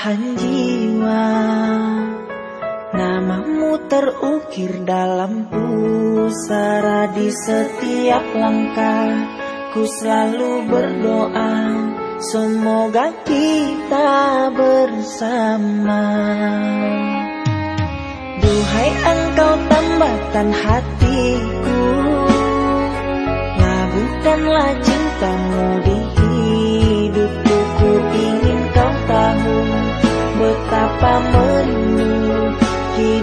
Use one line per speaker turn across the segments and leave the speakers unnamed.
Belahan jiwa. Namamu terukir dalam pusara Di setiap langkah. Ku selalu berdoa Semoga kita bersama. Duhai engkau tambahkan hatiku Labuhkanlah cintamu di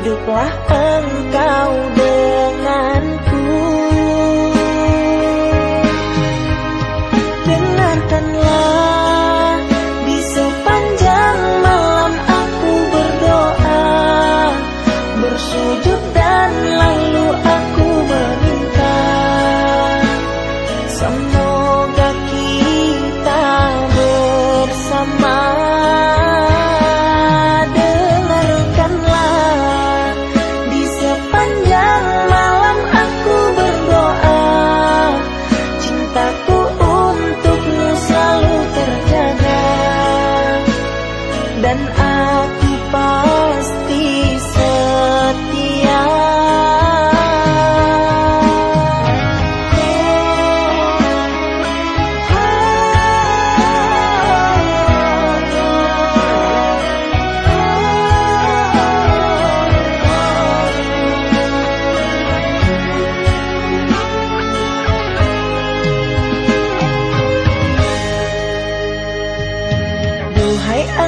Hiduplah engkau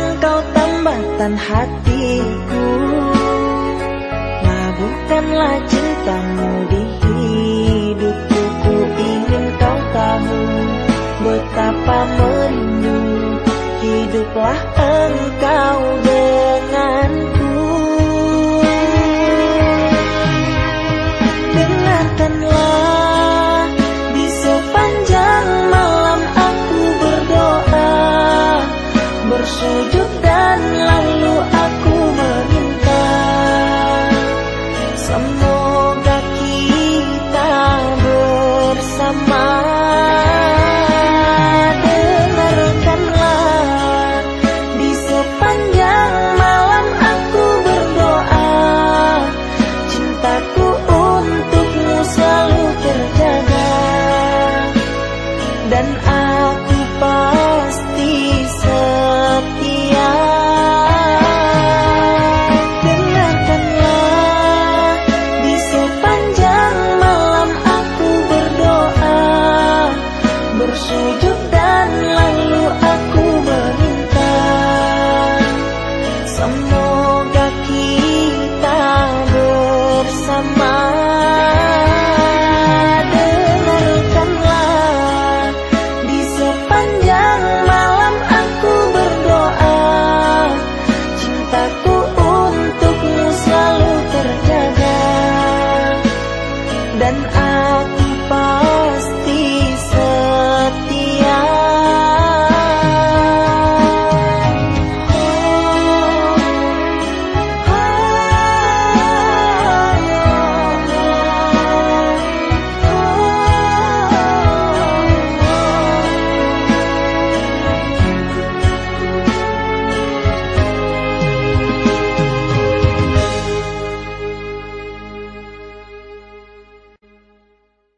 engkau tambatan hatiku. Labuhkanlah cintamu di hidupku Ku ingin kau tahu Betapa merindu Hiduplah engkau aku pasti setia Dan